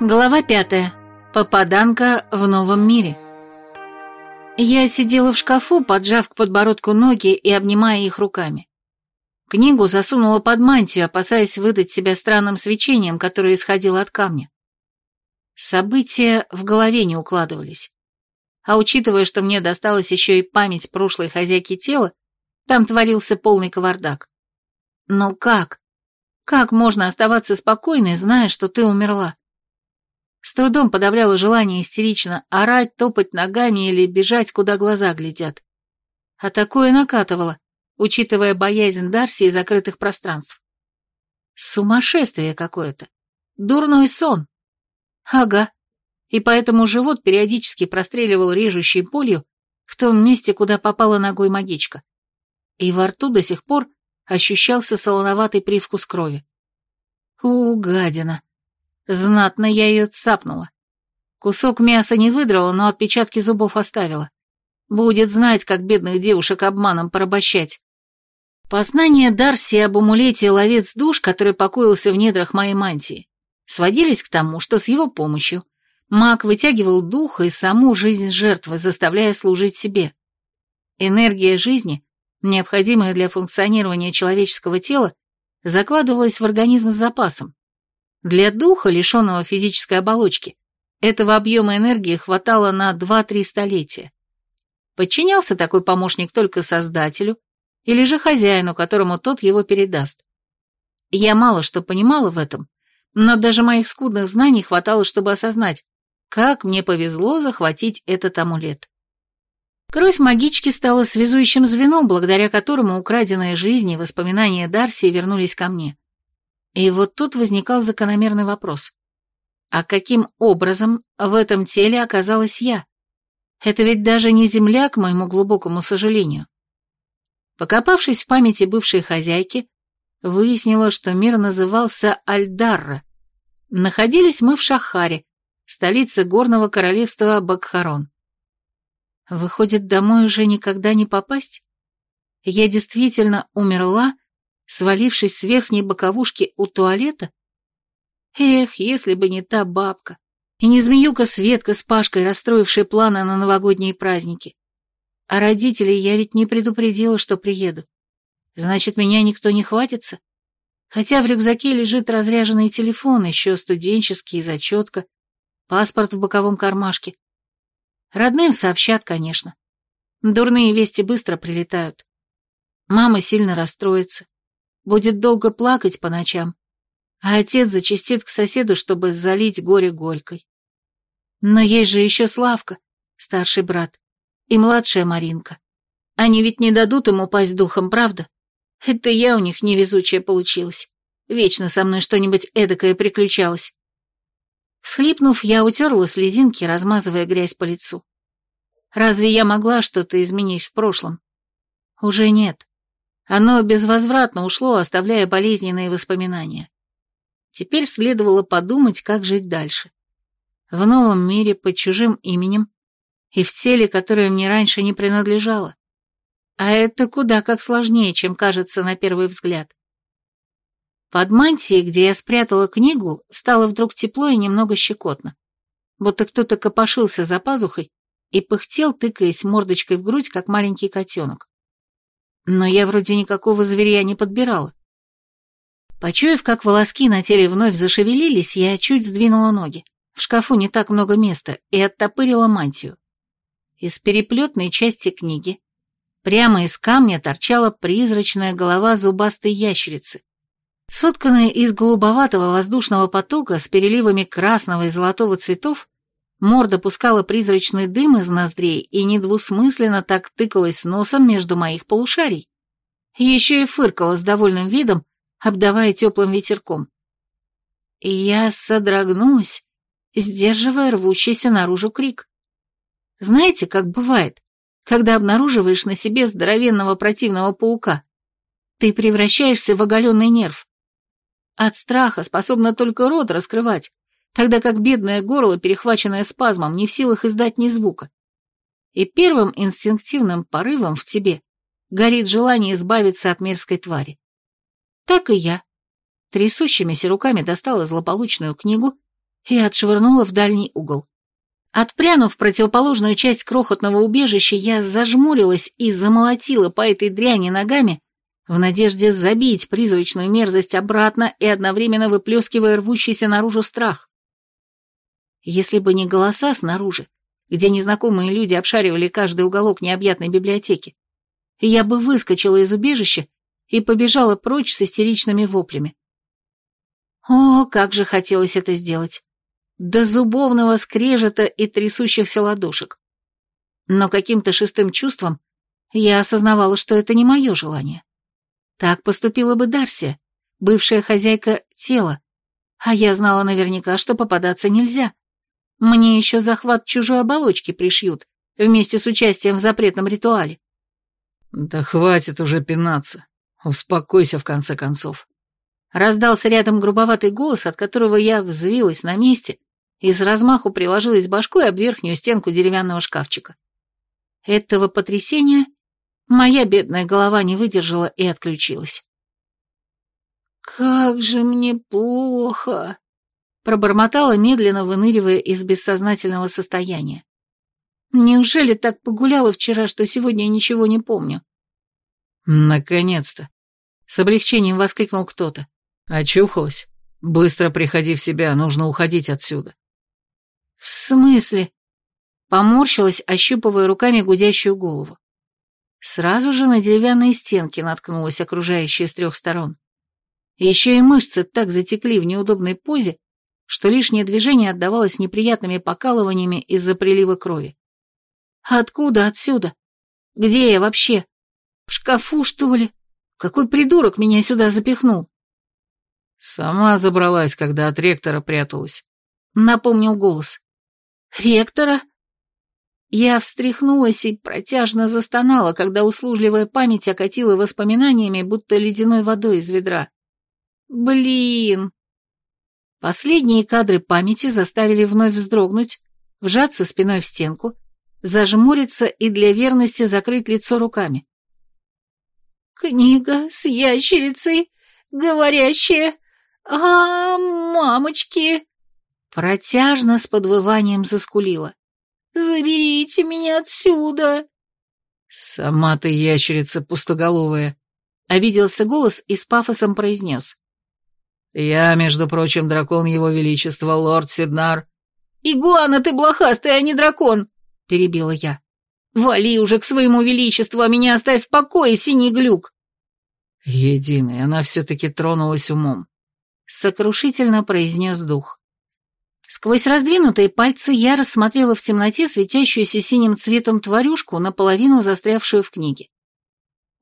Глава пятая. Попаданка в новом мире. Я сидела в шкафу, поджав к подбородку ноги и обнимая их руками. Книгу засунула под мантию, опасаясь выдать себя странным свечением, которое исходило от камня. События в голове не укладывались. А учитывая, что мне досталась еще и память прошлой хозяйки тела, там творился полный кавардак. Но как? Как можно оставаться спокойной, зная, что ты умерла? С трудом подавляла желание истерично орать, топать ногами или бежать, куда глаза глядят. А такое накатывало, учитывая боязнь Дарси и закрытых пространств. Сумасшествие какое-то. Дурной сон. Ага. И поэтому живот периодически простреливал режущей болью в том месте, куда попала ногой магичка. И во рту до сих пор ощущался солоноватый привкус крови. У, гадина. Знатно я ее цапнула. Кусок мяса не выдрала, но отпечатки зубов оставила. Будет знать, как бедных девушек обманом порабощать. Познание Дарси об амулете ловец душ, который покоился в недрах моей мантии, сводились к тому, что с его помощью маг вытягивал дух и саму жизнь жертвы, заставляя служить себе. Энергия жизни, необходимая для функционирования человеческого тела, закладывалась в организм с запасом. Для духа, лишенного физической оболочки, этого объема энергии хватало на 2-3 столетия. Подчинялся такой помощник только создателю или же хозяину, которому тот его передаст. Я мало что понимала в этом, но даже моих скудных знаний хватало, чтобы осознать, как мне повезло захватить этот амулет. Кровь магички стала связующим звеном, благодаря которому украденные жизни и воспоминания Дарси вернулись ко мне. И вот тут возникал закономерный вопрос. А каким образом в этом теле оказалась я? Это ведь даже не земля, к моему глубокому сожалению. Покопавшись в памяти бывшей хозяйки, выяснила, что мир назывался Альдарра. Находились мы в Шахаре, столице горного королевства Бакхарон. Выходит, домой уже никогда не попасть? Я действительно умерла свалившись с верхней боковушки у туалета? Эх, если бы не та бабка, и не змеюка Светка с Пашкой, расстроившие планы на новогодние праздники. А родителей я ведь не предупредила, что приеду. Значит, меня никто не хватится? Хотя в рюкзаке лежит разряженный телефон, еще студенческий, зачетка, паспорт в боковом кармашке. Родным сообщат, конечно. Дурные вести быстро прилетают. Мама сильно расстроится будет долго плакать по ночам, а отец зачастит к соседу, чтобы залить горе горькой. Но есть же еще Славка, старший брат, и младшая Маринка. Они ведь не дадут ему пасть духом, правда? Это я у них невезучая получилась. Вечно со мной что-нибудь эдакое приключалось. Всхлипнув, я утерла слезинки, размазывая грязь по лицу. Разве я могла что-то изменить в прошлом? Уже нет. Оно безвозвратно ушло, оставляя болезненные воспоминания. Теперь следовало подумать, как жить дальше. В новом мире, под чужим именем, и в теле, которое мне раньше не принадлежало. А это куда как сложнее, чем кажется на первый взгляд. Под мантией, где я спрятала книгу, стало вдруг тепло и немного щекотно. Будто кто-то копошился за пазухой и пыхтел, тыкаясь мордочкой в грудь, как маленький котенок. Но я вроде никакого зверя не подбирала. Почуяв, как волоски на теле вновь зашевелились, я чуть сдвинула ноги. В шкафу не так много места, и оттопырила мантию. Из переплетной части книги прямо из камня торчала призрачная голова зубастой ящерицы. Сотканная из голубоватого воздушного потока с переливами красного и золотого цветов, Морда пускала призрачный дым из ноздрей и недвусмысленно так тыкалась носом между моих полушарий. Еще и фыркала с довольным видом, обдавая теплым ветерком. Я содрогнулась, сдерживая рвущийся наружу крик. Знаете, как бывает, когда обнаруживаешь на себе здоровенного противного паука? Ты превращаешься в оголенный нерв. От страха способна только рот раскрывать, тогда как бедное горло, перехваченное спазмом, не в силах издать ни звука. И первым инстинктивным порывом в тебе горит желание избавиться от мерзкой твари. Так и я. Трясущимися руками достала злополучную книгу и отшвырнула в дальний угол. Отпрянув в противоположную часть крохотного убежища, я зажмурилась и замолотила по этой дряни ногами, в надежде забить призрачную мерзость обратно и одновременно выплескивая рвущийся наружу страх. Если бы не голоса снаружи, где незнакомые люди обшаривали каждый уголок необъятной библиотеки, я бы выскочила из убежища и побежала прочь с истеричными воплями. О, как же хотелось это сделать! До зубовного скрежета и трясущихся ладошек. Но каким-то шестым чувством я осознавала, что это не мое желание. Так поступила бы Дарсия, бывшая хозяйка тела, а я знала наверняка, что попадаться нельзя. Мне еще захват чужой оболочки пришьют, вместе с участием в запретном ритуале. «Да хватит уже пинаться. Успокойся, в конце концов». Раздался рядом грубоватый голос, от которого я взвилась на месте и с размаху приложилась башкой об верхнюю стенку деревянного шкафчика. Этого потрясения моя бедная голова не выдержала и отключилась. «Как же мне плохо!» Пробормотала, медленно выныривая из бессознательного состояния. Неужели так погуляла вчера, что сегодня ничего не помню? Наконец-то! С облегчением воскликнул кто-то. Очухалась? Быстро приходи в себя, нужно уходить отсюда. В смысле? Поморщилась, ощупывая руками гудящую голову. Сразу же на деревянные стенки наткнулась окружающая с трех сторон. Еще и мышцы так затекли в неудобной позе, что лишнее движение отдавалось неприятными покалываниями из-за прилива крови. Откуда отсюда? Где я вообще? В шкафу, что ли? Какой придурок меня сюда запихнул? Сама забралась, когда от ректора пряталась. Напомнил голос. Ректора? Я встряхнулась и протяжно застонала, когда услужливая память окатила воспоминаниями, будто ледяной водой из ведра. Блин! Последние кадры памяти заставили вновь вздрогнуть, вжаться спиной в стенку зажмуриться и для верности закрыть лицо руками. «Книга с ящерицей, говорящая, а, мамочки!» Протяжно с подвыванием заскулила. «Заберите меня отсюда!» «Сама ты ящерица пустоголовая!» — обиделся голос и с пафосом произнес. «Я, между прочим, дракон его величества, лорд Сиднар». «Игуана ты блохастый, а не дракон!» — перебила я. «Вали уже к своему величеству, а меня оставь в покое, синий глюк!» «Единый, она все-таки тронулась умом», — сокрушительно произнес дух. Сквозь раздвинутые пальцы я рассмотрела в темноте светящуюся синим цветом тварюшку, наполовину застрявшую в книге.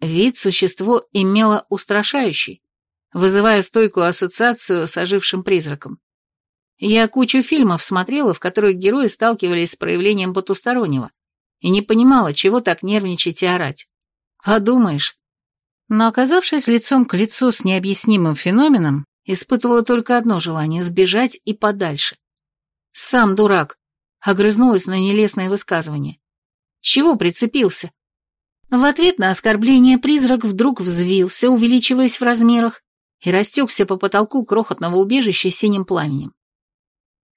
Вид существо имело устрашающий, вызывая стойкую ассоциацию с ожившим призраком. Я кучу фильмов смотрела, в которых герои сталкивались с проявлением потустороннего, и не понимала, чего так нервничать и орать. Подумаешь. Но оказавшись лицом к лицу с необъяснимым феноменом, испытывала только одно желание — сбежать и подальше. Сам дурак. Огрызнулась на нелестное высказывание. Чего прицепился? В ответ на оскорбление призрак вдруг взвился, увеличиваясь в размерах, и растекся по потолку крохотного убежища синим пламенем.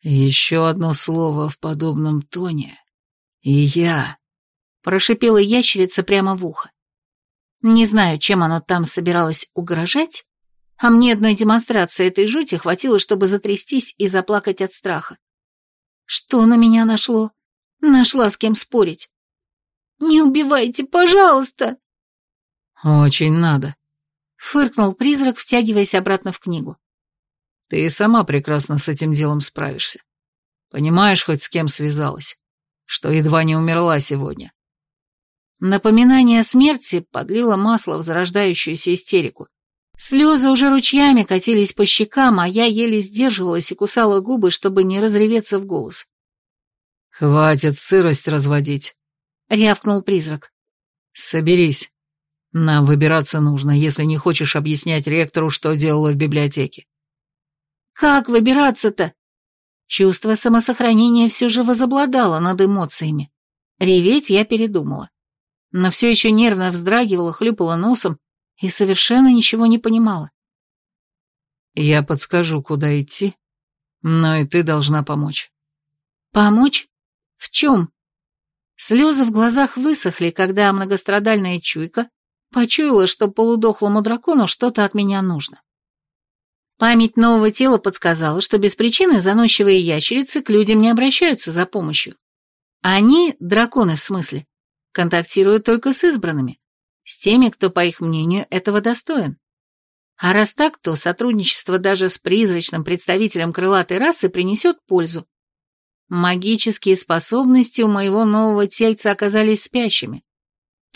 «Еще одно слово в подобном тоне, и я...» Прошипела ящерица прямо в ухо. Не знаю, чем оно там собиралось угрожать, а мне одной демонстрации этой жути хватило, чтобы затрястись и заплакать от страха. Что на меня нашло? Нашла с кем спорить. «Не убивайте, пожалуйста!» «Очень надо», — фыркнул призрак, втягиваясь обратно в книгу. Ты и сама прекрасно с этим делом справишься. Понимаешь, хоть с кем связалась, что едва не умерла сегодня. Напоминание о смерти подлило масло в зарождающуюся истерику. Слезы уже ручьями катились по щекам, а я еле сдерживалась и кусала губы, чтобы не разреветься в голос. «Хватит сырость разводить», — рявкнул призрак. «Соберись. Нам выбираться нужно, если не хочешь объяснять ректору, что делала в библиотеке. Как выбираться-то? Чувство самосохранения все же возобладало над эмоциями. Реветь я передумала. Но все еще нервно вздрагивала, хлюпала носом и совершенно ничего не понимала. «Я подскажу, куда идти. Но и ты должна помочь. Помочь? В чем? Слезы в глазах высохли, когда многострадальная чуйка почуяла, что полудохлому дракону что-то от меня нужно. Память нового тела подсказала, что без причины заносчивые ящерицы к людям не обращаются за помощью. Они, драконы в смысле, контактируют только с избранными, с теми, кто, по их мнению, этого достоин. А раз так, то сотрудничество даже с призрачным представителем крылатой расы принесет пользу. Магические способности у моего нового тельца оказались спящими.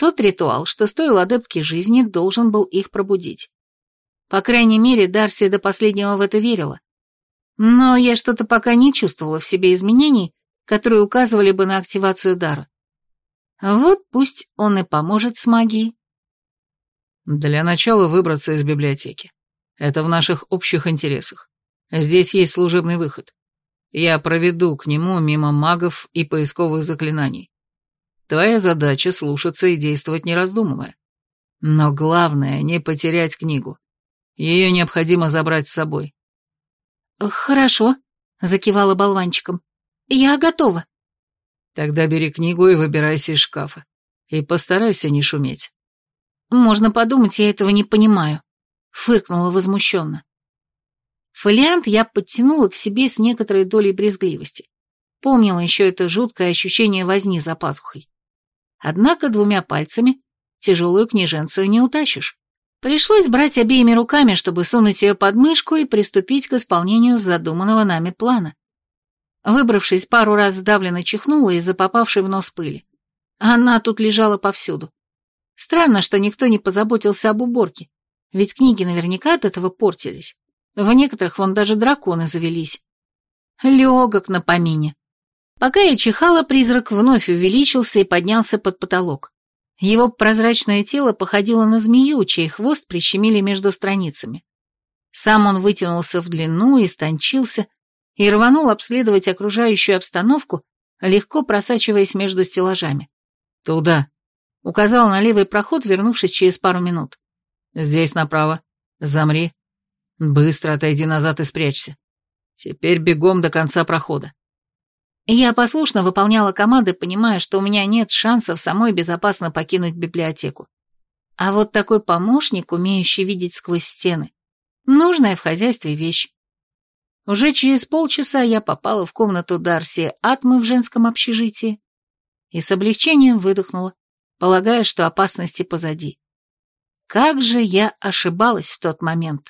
Тот ритуал, что стоил адептке жизни, должен был их пробудить. По крайней мере, Дарси до последнего в это верила. Но я что-то пока не чувствовала в себе изменений, которые указывали бы на активацию дара. Вот пусть он и поможет с магией. Для начала выбраться из библиотеки. Это в наших общих интересах. Здесь есть служебный выход. Я проведу к нему мимо магов и поисковых заклинаний. Твоя задача слушаться и действовать не раздумывая. Но главное — не потерять книгу. Ее необходимо забрать с собой. «Хорошо», — закивала болванчиком. «Я готова». «Тогда бери книгу и выбирайся из шкафа. И постарайся не шуметь». «Можно подумать, я этого не понимаю», — фыркнула возмущенно. Фолиант я подтянула к себе с некоторой долей брезгливости. Помнила еще это жуткое ощущение возни за пазухой. Однако двумя пальцами тяжелую книженцию не утащишь. Пришлось брать обеими руками, чтобы сунуть ее под мышку и приступить к исполнению задуманного нами плана. Выбравшись, пару раз сдавленно чихнула из-за попавшей в нос пыли. Она тут лежала повсюду. Странно, что никто не позаботился об уборке, ведь книги наверняка от этого портились. В некоторых вон даже драконы завелись. Легок на помине. Пока я чихала, призрак вновь увеличился и поднялся под потолок. Его прозрачное тело походило на змею, чей хвост прищемили между страницами. Сам он вытянулся в длину, истончился и рванул обследовать окружающую обстановку, легко просачиваясь между стеллажами. «Туда», — указал на левый проход, вернувшись через пару минут. «Здесь направо. Замри. Быстро отойди назад и спрячься. Теперь бегом до конца прохода». Я послушно выполняла команды, понимая, что у меня нет шансов самой безопасно покинуть библиотеку. А вот такой помощник, умеющий видеть сквозь стены, нужная в хозяйстве вещь. Уже через полчаса я попала в комнату Дарси Атмы в женском общежитии и с облегчением выдохнула, полагая, что опасности позади. Как же я ошибалась в тот момент.